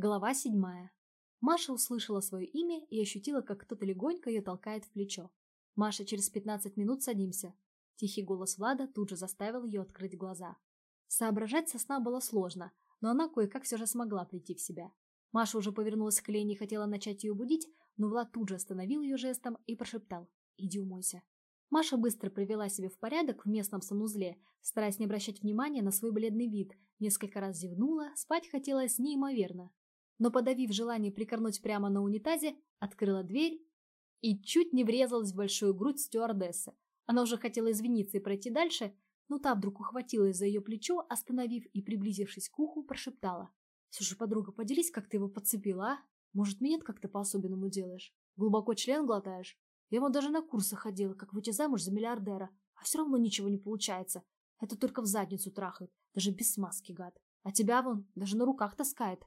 Глава седьмая. Маша услышала свое имя и ощутила, как кто-то легонько ее толкает в плечо. «Маша, через пятнадцать минут садимся». Тихий голос Влада тут же заставил ее открыть глаза. Соображать со сна было сложно, но она кое-как все же смогла прийти в себя. Маша уже повернулась к Лене и хотела начать ее будить, но Влад тут же остановил ее жестом и прошептал «Иди умойся». Маша быстро привела себя в порядок в местном санузле, стараясь не обращать внимания на свой бледный вид, несколько раз зевнула, спать хотелось неимоверно но, подавив желание прикорнуть прямо на унитазе, открыла дверь и чуть не врезалась в большую грудь стюардессы. Она уже хотела извиниться и пройти дальше, но та вдруг ухватилась за ее плечо, остановив и, приблизившись к уху, прошептала. «Слушай, подруга, поделись, как ты его подцепила, а? Может, минет как-то по-особенному делаешь? Глубоко член глотаешь? Я вон даже на курсы ходила, как выйти замуж за миллиардера, а все равно ничего не получается. Это только в задницу трахает, даже без смазки, гад. А тебя вон даже на руках таскает.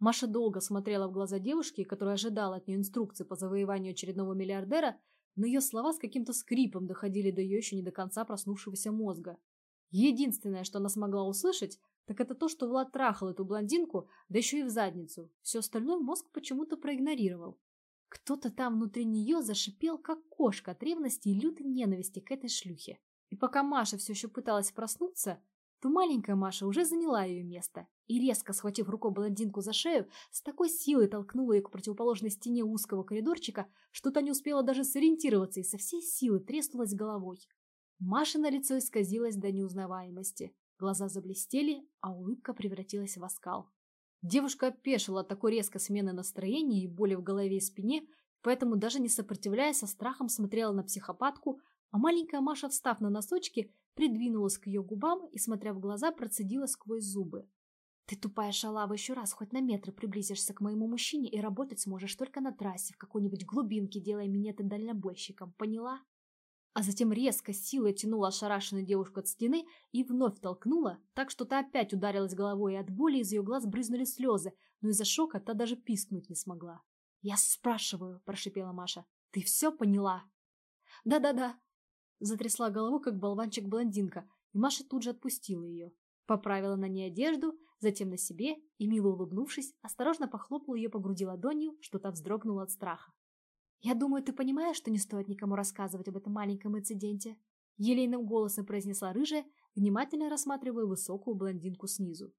Маша долго смотрела в глаза девушки, которая ожидала от нее инструкции по завоеванию очередного миллиардера, но ее слова с каким-то скрипом доходили до ее еще не до конца проснувшегося мозга. Единственное, что она смогла услышать, так это то, что Влад трахал эту блондинку, да еще и в задницу. Все остальное мозг почему-то проигнорировал. Кто-то там внутри нее зашипел, как кошка от ревности и лютой ненависти к этой шлюхе. И пока Маша все еще пыталась проснуться, то маленькая Маша уже заняла ее место и, резко схватив рукой блондинку за шею, с такой силой толкнула ее к противоположной стене узкого коридорчика, что та не успела даже сориентироваться и со всей силы треснулась головой. Маша на лицо исказилась до неузнаваемости. Глаза заблестели, а улыбка превратилась в оскал. Девушка опешила от такой резкой смены настроения и боли в голове и спине, поэтому даже не сопротивляясь, со страхом смотрела на психопатку, а маленькая Маша, встав на носочки, придвинулась к ее губам и, смотря в глаза, процедила сквозь зубы. «Ты тупая шалава, еще раз хоть на метр приблизишься к моему мужчине и работать сможешь только на трассе, в какой-нибудь глубинке, делая меня ты дальнобойщиком, поняла?» А затем резко силой тянула ошарашенную девушку от стены и вновь толкнула, так что та опять ударилась головой, и от боли из ее глаз брызнули слезы, но из-за шока та даже пискнуть не смогла. «Я спрашиваю», – прошипела Маша, – «ты все поняла?» «Да-да-да», Затрясла голову, как болванчик-блондинка, и Маша тут же отпустила ее. Поправила на ней одежду, затем на себе, и, мило улыбнувшись, осторожно похлопала ее по груди ладонью, что та вздрогнула от страха. «Я думаю, ты понимаешь, что не стоит никому рассказывать об этом маленьком инциденте?» Елейным голосом произнесла рыжая, внимательно рассматривая высокую блондинку снизу.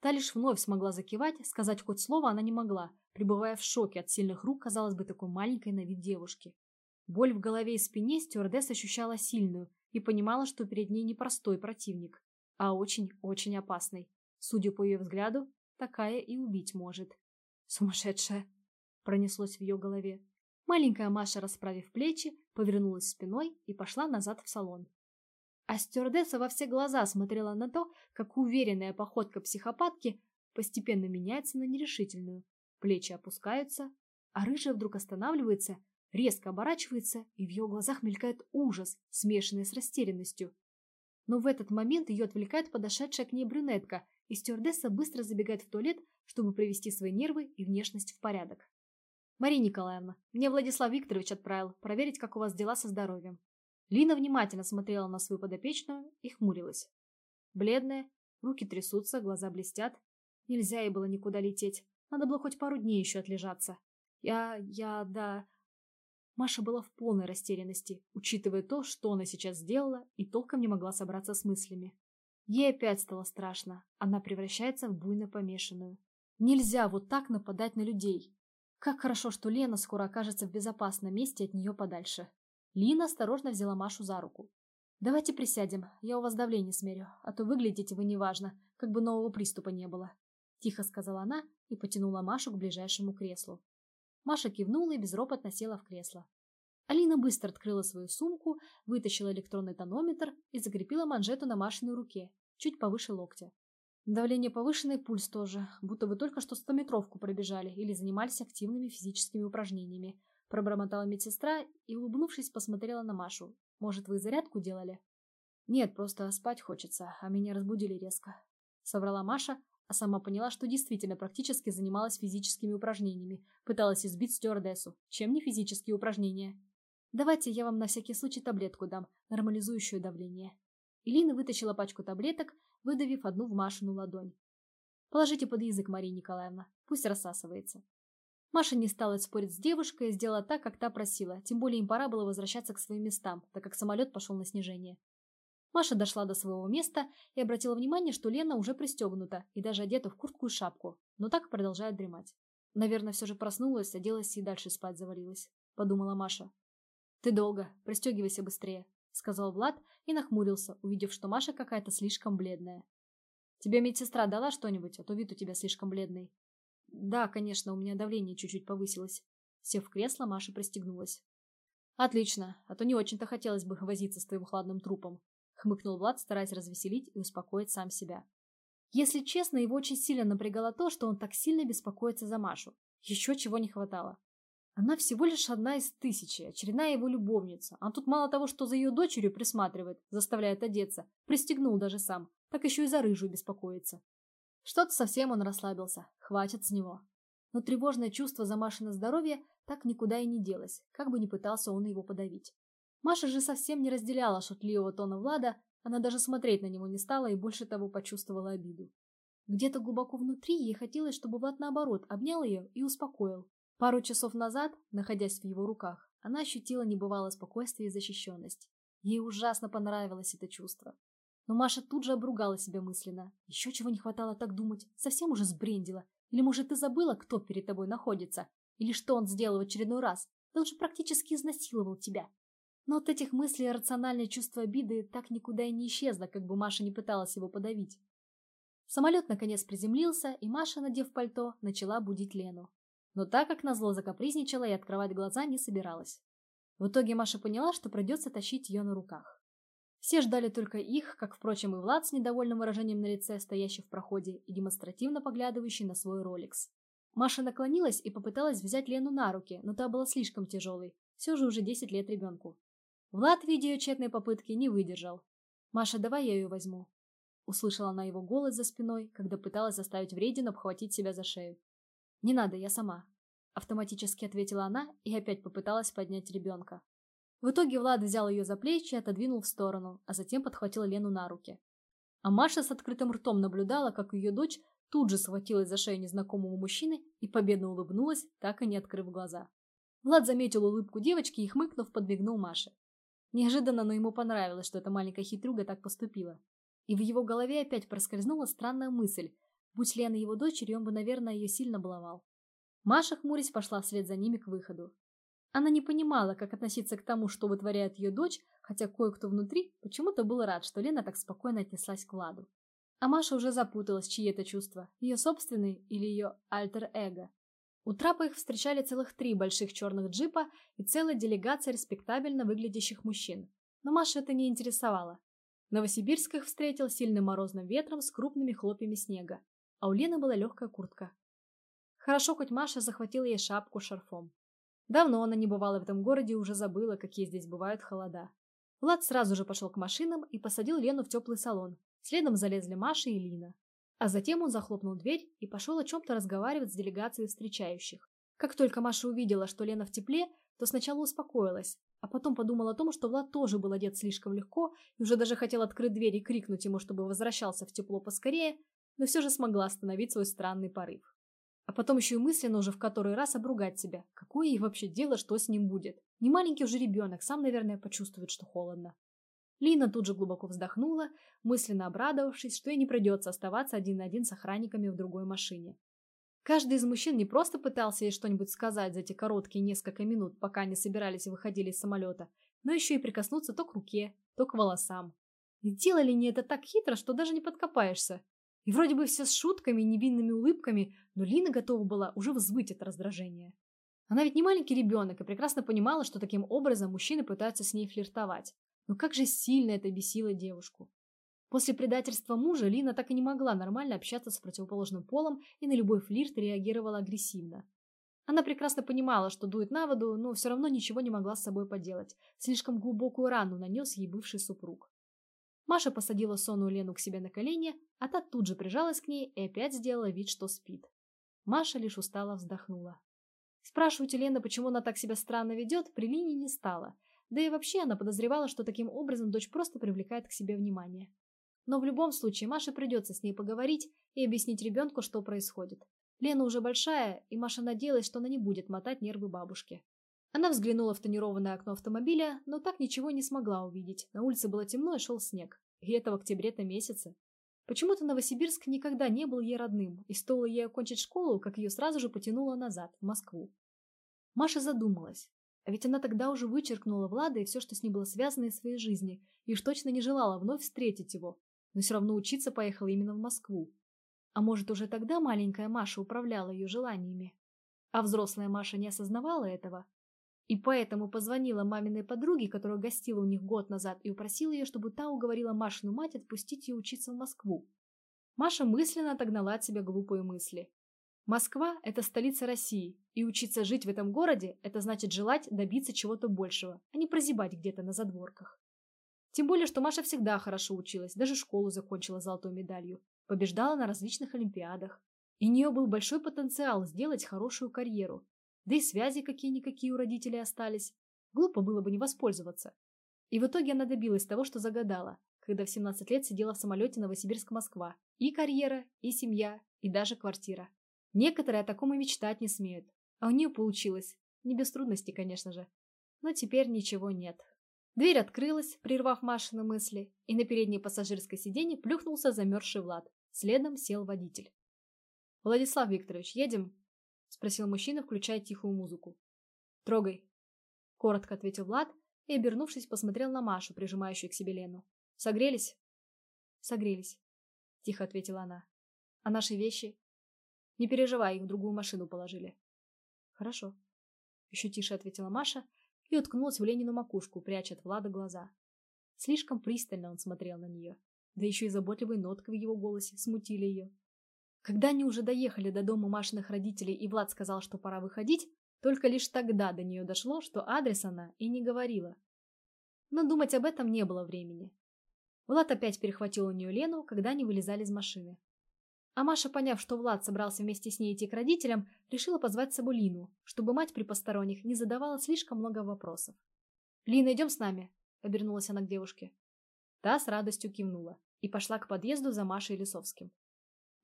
Та лишь вновь смогла закивать, сказать хоть слово она не могла, пребывая в шоке от сильных рук, казалось бы, такой маленькой на вид девушки. Боль в голове и спине стюардесс ощущала сильную и понимала, что перед ней не простой противник, а очень-очень опасный. Судя по ее взгляду, такая и убить может. «Сумасшедшая!» – пронеслось в ее голове. Маленькая Маша, расправив плечи, повернулась спиной и пошла назад в салон. А стюардесса во все глаза смотрела на то, как уверенная походка психопатки постепенно меняется на нерешительную. Плечи опускаются, а рыжая вдруг останавливается резко оборачивается, и в ее глазах мелькает ужас, смешанный с растерянностью. Но в этот момент ее отвлекает подошедшая к ней брюнетка, и стюардесса быстро забегает в туалет, чтобы привести свои нервы и внешность в порядок. «Мария Николаевна, мне Владислав Викторович отправил проверить, как у вас дела со здоровьем». Лина внимательно смотрела на свою подопечную и хмурилась. Бледная, руки трясутся, глаза блестят. Нельзя ей было никуда лететь. Надо было хоть пару дней еще отлежаться. Я... я... да... Маша была в полной растерянности, учитывая то, что она сейчас сделала, и толком не могла собраться с мыслями. Ей опять стало страшно. Она превращается в буйно помешанную. Нельзя вот так нападать на людей. Как хорошо, что Лена скоро окажется в безопасном месте от нее подальше. Лина осторожно взяла Машу за руку. «Давайте присядем, я у вас давление смерю, а то выглядите вы неважно, как бы нового приступа не было», – тихо сказала она и потянула Машу к ближайшему креслу. Маша кивнула и безропотно села в кресло. Алина быстро открыла свою сумку, вытащила электронный тонометр и закрепила манжету на Машиной руке, чуть повыше локтя. Давление повышенное, пульс тоже, будто вы только что стометровку пробежали или занимались активными физическими упражнениями. Пробормотала медсестра и, улыбнувшись, посмотрела на Машу. «Может, вы зарядку делали?» «Нет, просто спать хочется, а меня разбудили резко», — соврала Маша, а сама поняла, что действительно практически занималась физическими упражнениями, пыталась избить стюардессу. Чем не физические упражнения? Давайте я вам на всякий случай таблетку дам, нормализующую давление. Илина вытащила пачку таблеток, выдавив одну в Машину ладонь. Положите под язык, Мария Николаевна, пусть рассасывается. Маша не стала спорить с девушкой и сделала так, как та просила, тем более им пора было возвращаться к своим местам, так как самолет пошел на снижение. Маша дошла до своего места и обратила внимание, что Лена уже пристегнута и даже одета в куртку и шапку, но так продолжает дремать. Наверное, все же проснулась, оделась и дальше спать завалилась, подумала Маша. Ты долго, пристегивайся быстрее, сказал Влад и нахмурился, увидев, что Маша какая-то слишком бледная. Тебе медсестра дала что-нибудь, а то вид у тебя слишком бледный. Да, конечно, у меня давление чуть-чуть повысилось. Сев в кресло, Маша пристегнулась. Отлично, а то не очень-то хотелось бы возиться с твоим хладным трупом, хмыкнул Влад, стараясь развеселить и успокоить сам себя. Если честно, его очень сильно напрягало то, что он так сильно беспокоится за Машу. Еще чего не хватало. Она всего лишь одна из тысячи, очередная его любовница. А тут мало того, что за ее дочерью присматривает, заставляет одеться, пристегнул даже сам, так еще и за рыжую беспокоится. Что-то совсем он расслабился, хватит с него. Но тревожное чувство за Машино здоровье так никуда и не делось, как бы ни пытался он его подавить. Маша же совсем не разделяла шутливого тона Влада, она даже смотреть на него не стала и больше того почувствовала обиду. Где-то глубоко внутри ей хотелось, чтобы Влад наоборот обнял ее и успокоил. Пару часов назад, находясь в его руках, она ощутила небывалое спокойствие и защищенность. Ей ужасно понравилось это чувство. Но Маша тут же обругала себя мысленно. Еще чего не хватало так думать. Совсем уже сбрендила. Или, может, ты забыла, кто перед тобой находится? Или что он сделал в очередной раз? Да он же практически изнасиловал тебя. Но от этих мыслей рациональное чувство обиды так никуда и не исчезло, как бы Маша не пыталась его подавить. Самолет наконец приземлился, и Маша, надев пальто, начала будить Лену. Но так как назло закапризничала и открывать глаза не собиралась. В итоге Маша поняла, что придется тащить ее на руках. Все ждали только их, как, впрочем, и Влад с недовольным выражением на лице, стоящий в проходе и демонстративно поглядывающий на свой роликс. Маша наклонилась и попыталась взять Лену на руки, но та была слишком тяжелой. Все же уже 10 лет ребенку. Влад, видя ее тщетные попытки, не выдержал. «Маша, давай я ее возьму». Услышала она его голос за спиной, когда пыталась заставить Вредину обхватить себя за шею. «Не надо, я сама», — автоматически ответила она и опять попыталась поднять ребенка. В итоге Влад взял ее за плечи и отодвинул в сторону, а затем подхватил Лену на руки. А Маша с открытым ртом наблюдала, как ее дочь тут же схватилась за шею незнакомого мужчины и победно улыбнулась, так и не открыв глаза. Влад заметил улыбку девочки и, хмыкнув, подбегнул Маше. Неожиданно, но ему понравилось, что эта маленькая хитрюга так поступила. И в его голове опять проскользнула странная мысль. Будь Лена его дочерью, он бы, наверное, ее сильно баловал. Маша, хмурясь, пошла вслед за ними к выходу. Она не понимала, как относиться к тому, что вытворяет ее дочь, хотя кое-кто внутри почему-то был рад, что Лена так спокойно отнеслась к Владу. А Маша уже запуталась, чьи это чувства, ее собственные или ее альтер-эго. У трапа их встречали целых три больших черных джипа и целая делегация респектабельно выглядящих мужчин. Но Маша это не интересовало. Новосибирск их встретил сильным морозным ветром с крупными хлопьями снега, а у Лены была легкая куртка. Хорошо, хоть Маша захватила ей шапку шарфом. Давно она не бывала в этом городе и уже забыла, какие здесь бывают холода. Влад сразу же пошел к машинам и посадил Лену в теплый салон. Следом залезли Маша и Лина. А затем он захлопнул дверь и пошел о чем-то разговаривать с делегацией встречающих. Как только Маша увидела, что Лена в тепле, то сначала успокоилась, а потом подумала о том, что Влад тоже был одет слишком легко и уже даже хотел открыть дверь и крикнуть ему, чтобы возвращался в тепло поскорее, но все же смогла остановить свой странный порыв. А потом еще и мысленно уже в который раз обругать себя. Какое ей вообще дело, что с ним будет? Не маленький уже ребенок, сам, наверное, почувствует, что холодно. Лина тут же глубоко вздохнула, мысленно обрадовавшись, что ей не придется оставаться один на один с охранниками в другой машине. Каждый из мужчин не просто пытался ей что-нибудь сказать за эти короткие несколько минут, пока они собирались и выходили из самолета, но еще и прикоснуться то к руке, то к волосам. И делали они это так хитро, что даже не подкопаешься. И вроде бы все с шутками и невинными улыбками, но Лина готова была уже взвыть от раздражения. Она ведь не маленький ребенок и прекрасно понимала, что таким образом мужчины пытаются с ней флиртовать. Но как же сильно это бесило девушку. После предательства мужа Лина так и не могла нормально общаться с противоположным полом и на любой флирт реагировала агрессивно. Она прекрасно понимала, что дует на воду, но все равно ничего не могла с собой поделать. Слишком глубокую рану нанес ей бывший супруг. Маша посадила сонную Лену к себе на колени, а та тут же прижалась к ней и опять сделала вид, что спит. Маша лишь устало вздохнула. Спрашивать у Лены, почему она так себя странно ведет, при Лине не стала. Да и вообще она подозревала, что таким образом дочь просто привлекает к себе внимание. Но в любом случае Маше придется с ней поговорить и объяснить ребенку, что происходит. Лена уже большая, и Маша надеялась, что она не будет мотать нервы бабушки. Она взглянула в тонированное окно автомобиля, но так ничего не смогла увидеть. На улице было темно и шел снег. И это в октябре-то месяце. Почему-то Новосибирск никогда не был ей родным, и стоило ей окончить школу, как ее сразу же потянуло назад, в Москву. Маша задумалась. А ведь она тогда уже вычеркнула Влада и все, что с ним было связано из своей жизни, и уж точно не желала вновь встретить его, но все равно учиться поехала именно в Москву. А может, уже тогда маленькая Маша управляла ее желаниями? А взрослая Маша не осознавала этого? И поэтому позвонила маминой подруге, которая гостила у них год назад, и упросила ее, чтобы та уговорила Машину мать отпустить ее учиться в Москву. Маша мысленно отогнала от себя глупые мысли. Москва – это столица России, и учиться жить в этом городе – это значит желать добиться чего-то большего, а не прозябать где-то на задворках. Тем более, что Маша всегда хорошо училась, даже школу закончила золотой медалью, побеждала на различных олимпиадах. И у нее был большой потенциал сделать хорошую карьеру, да и связи какие-никакие у родителей остались. Глупо было бы не воспользоваться. И в итоге она добилась того, что загадала, когда в 17 лет сидела в самолете Новосибирск-Москва. И карьера, и семья, и даже квартира. Некоторые о таком и мечтать не смеют. А у нее получилось. Не без трудностей, конечно же. Но теперь ничего нет. Дверь открылась, прервав Машины мысли, и на переднее пассажирское сиденье плюхнулся замерзший Влад. Следом сел водитель. «Владислав Викторович, едем?» — спросил мужчина, включая тихую музыку. «Трогай», — коротко ответил Влад и, обернувшись, посмотрел на Машу, прижимающую к себе Лену. «Согрелись?» «Согрелись», — тихо ответила она. «А наши вещи?» «Не переживай, их в другую машину положили». «Хорошо», — еще тише ответила Маша и уткнулась в Ленину макушку, пряча от Влада глаза. Слишком пристально он смотрел на нее, да еще и заботливые нотки в его голосе смутили ее. Когда они уже доехали до дома Машиных родителей и Влад сказал, что пора выходить, только лишь тогда до нее дошло, что адрес она и не говорила. Но думать об этом не было времени. Влад опять перехватил у нее Лену, когда они вылезали из машины. А Маша, поняв, что Влад собрался вместе с ней идти к родителям, решила позвать с собой Лину, чтобы мать при посторонних не задавала слишком много вопросов. «Лина, идем с нами», — обернулась она к девушке. Та с радостью кивнула и пошла к подъезду за Машей Лисовским.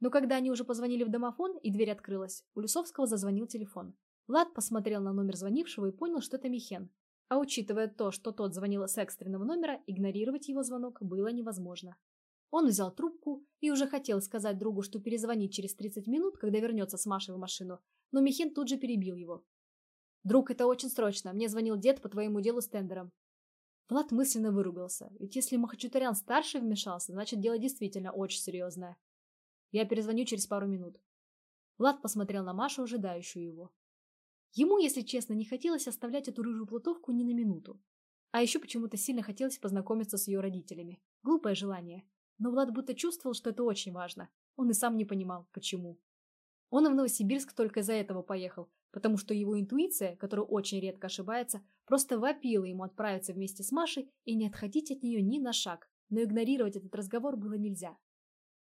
Но когда они уже позвонили в домофон и дверь открылась, у Лисовского зазвонил телефон. Влад посмотрел на номер звонившего и понял, что это Михен. А учитывая то, что тот звонил с экстренного номера, игнорировать его звонок было невозможно. Он взял трубку и уже хотел сказать другу, что перезвонит через 30 минут, когда вернется с Машей в машину, но Михен тут же перебил его. «Друг, это очень срочно. Мне звонил дед по твоему делу с тендером». Влад мысленно выругался, ведь если Махачутарян-старший вмешался, значит дело действительно очень серьезное. Я перезвоню через пару минут. Влад посмотрел на Машу, ожидающую его. Ему, если честно, не хотелось оставлять эту рыжую плутовку ни на минуту. А еще почему-то сильно хотелось познакомиться с ее родителями. Глупое желание. Но Влад будто чувствовал, что это очень важно. Он и сам не понимал, почему. Он в Новосибирск только из-за этого поехал, потому что его интуиция, которая очень редко ошибается, просто вопила ему отправиться вместе с Машей и не отходить от нее ни на шаг. Но игнорировать этот разговор было нельзя.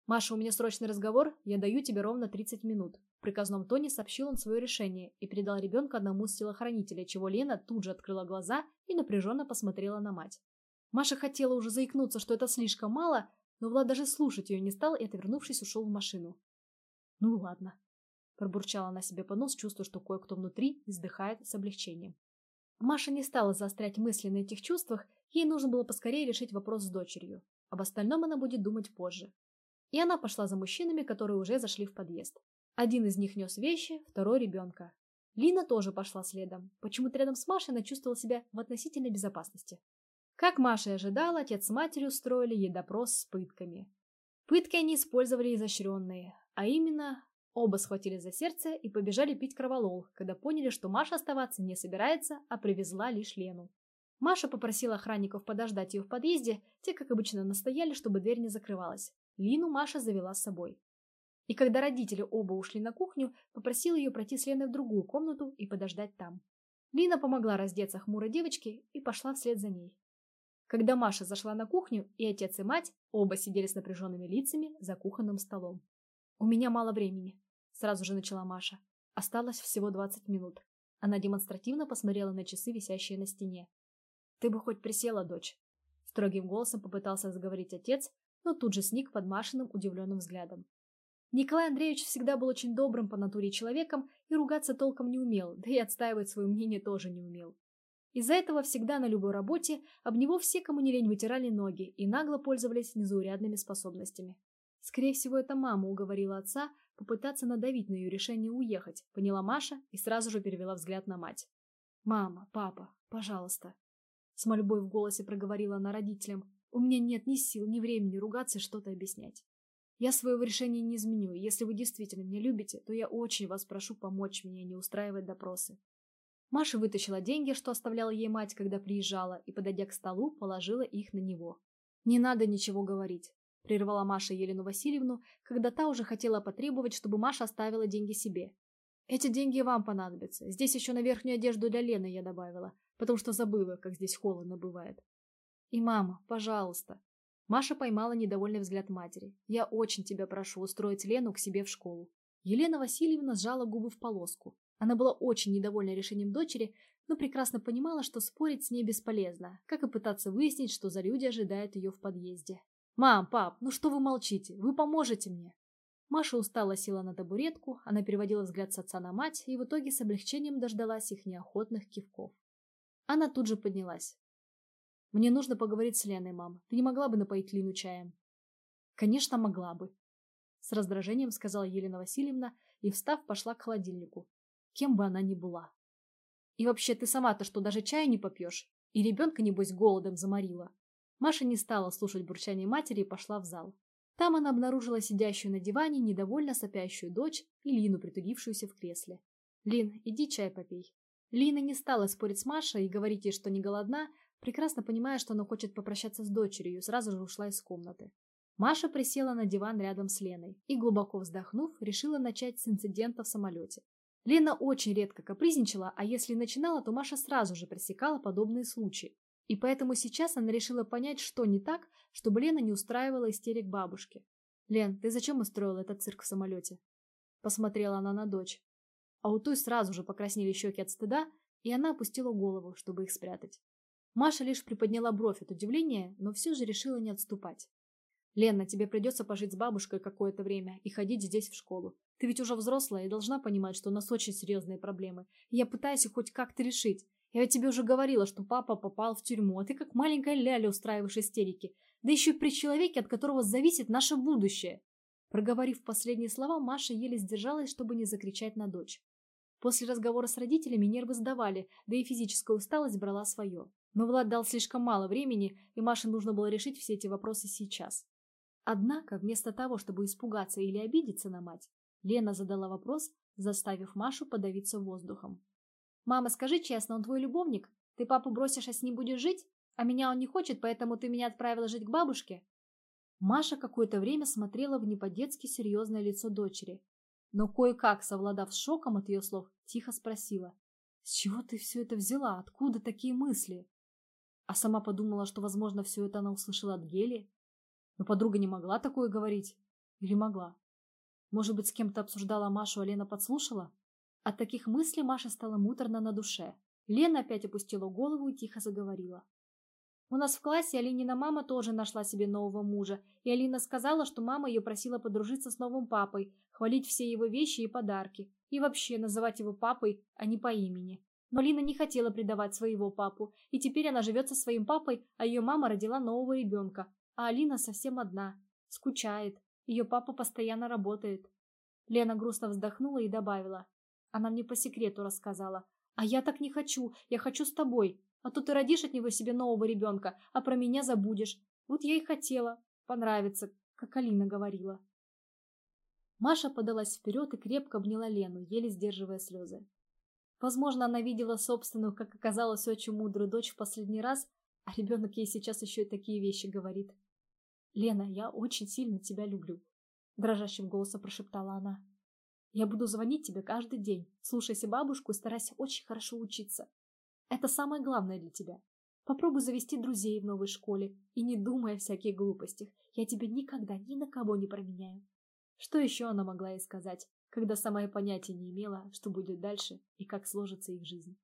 «Маша, у меня срочный разговор, я даю тебе ровно 30 минут». В приказном тоне сообщил он свое решение и передал ребенка одному из телохранителей, чего Лена тут же открыла глаза и напряженно посмотрела на мать. Маша хотела уже заикнуться, что это слишком мало, но Влад даже слушать ее не стал и, отвернувшись, ушел в машину. «Ну ладно», – пробурчала она себе под нос, чувствуя, что кое-кто внутри издыхает с облегчением. Маша не стала заострять мысли на этих чувствах, ей нужно было поскорее решить вопрос с дочерью. Об остальном она будет думать позже. И она пошла за мужчинами, которые уже зашли в подъезд. Один из них нес вещи, второй – ребенка. Лина тоже пошла следом. Почему-то рядом с Машей она чувствовала себя в относительной безопасности. Как Маша и ожидала, отец с матерью устроили ей допрос с пытками. Пытки они использовали изощренные, а именно оба схватили за сердце и побежали пить кроволол, когда поняли, что Маша оставаться не собирается, а привезла лишь Лену. Маша попросила охранников подождать ее в подъезде, те, как обычно, настояли, чтобы дверь не закрывалась. Лину Маша завела с собой. И когда родители оба ушли на кухню, попросила ее пройти с Леной в другую комнату и подождать там. Лина помогла раздеться хмурой девочке и пошла вслед за ней. Когда Маша зашла на кухню, и отец и мать оба сидели с напряженными лицами за кухонным столом. «У меня мало времени», — сразу же начала Маша. Осталось всего 20 минут. Она демонстративно посмотрела на часы, висящие на стене. «Ты бы хоть присела, дочь», — строгим голосом попытался заговорить отец, но тут же сник под Машиным удивленным взглядом. Николай Андреевич всегда был очень добрым по натуре человеком и ругаться толком не умел, да и отстаивать свое мнение тоже не умел. Из-за этого всегда на любой работе об него все, кому не лень, вытирали ноги и нагло пользовались незаурядными способностями. Скорее всего, это мама уговорила отца попытаться надавить на ее решение уехать, поняла Маша и сразу же перевела взгляд на мать. «Мама, папа, пожалуйста». С мольбой в голосе проговорила она родителям. «У меня нет ни сил, ни времени ругаться и что-то объяснять. Я своего решения не изменю, если вы действительно меня любите, то я очень вас прошу помочь мне не устраивать допросы. Маша вытащила деньги, что оставляла ей мать, когда приезжала, и, подойдя к столу, положила их на него. «Не надо ничего говорить», — прервала Маша Елену Васильевну, когда та уже хотела потребовать, чтобы Маша оставила деньги себе. «Эти деньги вам понадобятся. Здесь еще на верхнюю одежду для Лены я добавила, потому что забыла, как здесь холодно бывает. И мама, пожалуйста, Маша поймала недовольный взгляд матери. «Я очень тебя прошу устроить Лену к себе в школу». Елена Васильевна сжала губы в полоску. Она была очень недовольна решением дочери, но прекрасно понимала, что спорить с ней бесполезно, как и пытаться выяснить, что за люди ожидают ее в подъезде. «Мам, пап, ну что вы молчите? Вы поможете мне!» Маша устало села на табуретку, она переводила взгляд с отца на мать и в итоге с облегчением дождалась их неохотных кивков. Она тут же поднялась. Мне нужно поговорить с Леной, мам. Ты не могла бы напоить Лину чаем? Конечно, могла бы. С раздражением сказала Елена Васильевна и, встав, пошла к холодильнику. Кем бы она ни была. И вообще, ты сама-то что, даже чая не попьешь? И ребенка, небось, голодом заморила. Маша не стала слушать бурчание матери и пошла в зал. Там она обнаружила сидящую на диване недовольно сопящую дочь и Лину, притулившуюся в кресле. «Лин, иди чай попей». Лина не стала спорить с Машей и говорить ей, что не голодна, Прекрасно понимая, что она хочет попрощаться с дочерью, сразу же ушла из комнаты. Маша присела на диван рядом с Леной и, глубоко вздохнув, решила начать с инцидента в самолете. Лена очень редко капризничала, а если начинала, то Маша сразу же пресекала подобные случаи. И поэтому сейчас она решила понять, что не так, чтобы Лена не устраивала истерик бабушки. «Лен, ты зачем устроила этот цирк в самолете?» Посмотрела она на дочь. А у той сразу же покраснели щеки от стыда, и она опустила голову, чтобы их спрятать. Маша лишь приподняла бровь от удивления, но все же решила не отступать. «Лена, тебе придется пожить с бабушкой какое-то время и ходить здесь в школу. Ты ведь уже взрослая и должна понимать, что у нас очень серьезные проблемы. Я пытаюсь их хоть как-то решить. Я ведь тебе уже говорила, что папа попал в тюрьму, а ты как маленькая ляля устраиваешь истерики. Да еще и при человеке, от которого зависит наше будущее». Проговорив последние слова, Маша еле сдержалась, чтобы не закричать на дочь. После разговора с родителями нервы сдавали, да и физическая усталость брала свое. Но Влад дал слишком мало времени, и Маше нужно было решить все эти вопросы сейчас. Однако, вместо того, чтобы испугаться или обидеться на мать, Лена задала вопрос, заставив Машу подавиться воздухом. «Мама, скажи честно, он твой любовник? Ты папу бросишь, а с ним будешь жить? А меня он не хочет, поэтому ты меня отправила жить к бабушке?» Маша какое-то время смотрела в не серьезное лицо дочери, но кое-как, совладав с шоком от ее слов, тихо спросила. «С чего ты все это взяла? Откуда такие мысли?» А сама подумала, что, возможно, все это она услышала от Гели. Но подруга не могла такое говорить. Или могла? Может быть, с кем-то обсуждала Машу, а Лена подслушала? От таких мыслей Маша стала муторно на душе. Лена опять опустила голову и тихо заговорила. У нас в классе Алинина мама тоже нашла себе нового мужа, и Алина сказала, что мама ее просила подружиться с новым папой, хвалить все его вещи и подарки, и вообще называть его папой, а не по имени. Но Лина не хотела предавать своего папу, и теперь она живет со своим папой, а ее мама родила нового ребенка. А Алина совсем одна, скучает, ее папа постоянно работает. Лена грустно вздохнула и добавила. Она мне по секрету рассказала. А я так не хочу, я хочу с тобой. А то ты родишь от него себе нового ребенка, а про меня забудешь. Вот я и хотела. Понравится, как Алина говорила. Маша подалась вперед и крепко обняла Лену, еле сдерживая слезы. Возможно, она видела собственную, как оказалось, очень мудрую дочь в последний раз, а ребенок ей сейчас еще и такие вещи говорит. «Лена, я очень сильно тебя люблю», — дрожащим голосом прошептала она. «Я буду звонить тебе каждый день. Слушайся бабушку и старайся очень хорошо учиться. Это самое главное для тебя. Попробуй завести друзей в новой школе и не думай о всяких глупостях. Я тебя никогда ни на кого не променяю». Что еще она могла ей сказать? когда сама и понятия не имела, что будет дальше и как сложится их жизнь.